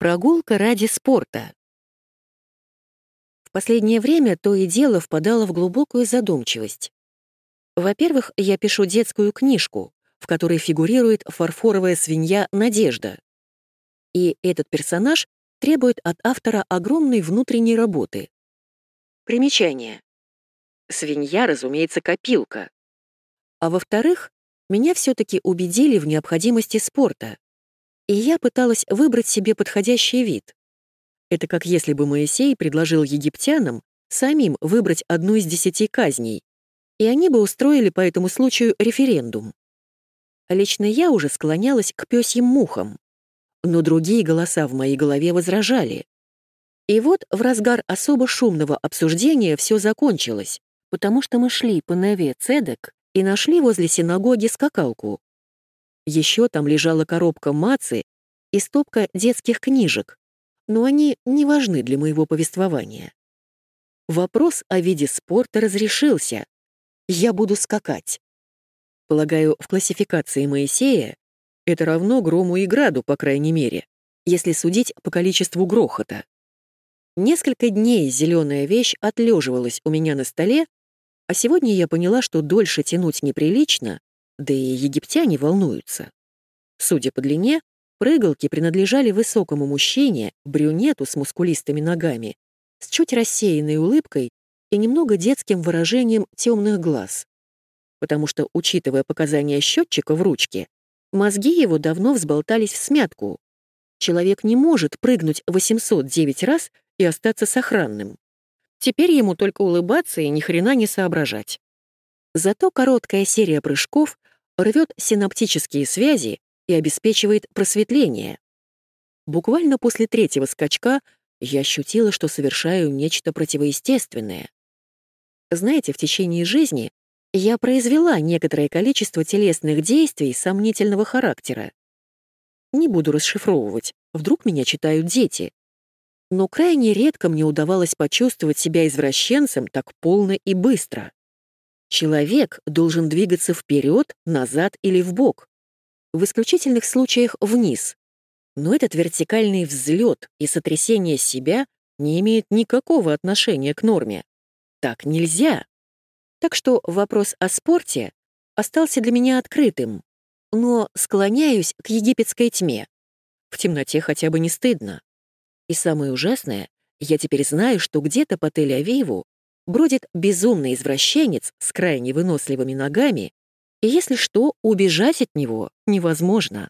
Прогулка ради спорта. В последнее время то и дело впадало в глубокую задумчивость. Во-первых, я пишу детскую книжку, в которой фигурирует фарфоровая свинья Надежда. И этот персонаж требует от автора огромной внутренней работы. Примечание. Свинья, разумеется, копилка. А во-вторых, меня все-таки убедили в необходимости спорта и я пыталась выбрать себе подходящий вид. Это как если бы Моисей предложил египтянам самим выбрать одну из десяти казней, и они бы устроили по этому случаю референдум. Лично я уже склонялась к пёсьим мухам, но другие голоса в моей голове возражали. И вот в разгар особо шумного обсуждения все закончилось, потому что мы шли по Неве Цедек и нашли возле синагоги скакалку. Еще там лежала коробка мацы и стопка детских книжек, но они не важны для моего повествования. Вопрос о виде спорта разрешился. Я буду скакать. Полагаю, в классификации Моисея это равно грому и граду, по крайней мере, если судить по количеству грохота. Несколько дней зеленая вещь отлеживалась у меня на столе, а сегодня я поняла, что дольше тянуть неприлично, да и египтяне волнуются. Судя по длине, прыгалки принадлежали высокому мужчине, брюнету с мускулистыми ногами, с чуть рассеянной улыбкой и немного детским выражением темных глаз. Потому что, учитывая показания счетчика в ручке, мозги его давно взболтались в смятку. Человек не может прыгнуть 809 раз и остаться сохранным. Теперь ему только улыбаться и ни хрена не соображать. Зато короткая серия прыжков рвет синаптические связи и обеспечивает просветление. Буквально после третьего скачка я ощутила, что совершаю нечто противоестественное. Знаете, в течение жизни я произвела некоторое количество телесных действий сомнительного характера. Не буду расшифровывать, вдруг меня читают дети. Но крайне редко мне удавалось почувствовать себя извращенцем так полно и быстро. Человек должен двигаться вперед, назад или вбок. В исключительных случаях вниз. Но этот вертикальный взлет и сотрясение себя не имеет никакого отношения к норме. Так нельзя. Так что вопрос о спорте остался для меня открытым, но склоняюсь к египетской тьме. В темноте хотя бы не стыдно. И самое ужасное, я теперь знаю, что где-то по Тель-Авиву бродит безумный извращенец с крайне выносливыми ногами, и если что, убежать от него невозможно.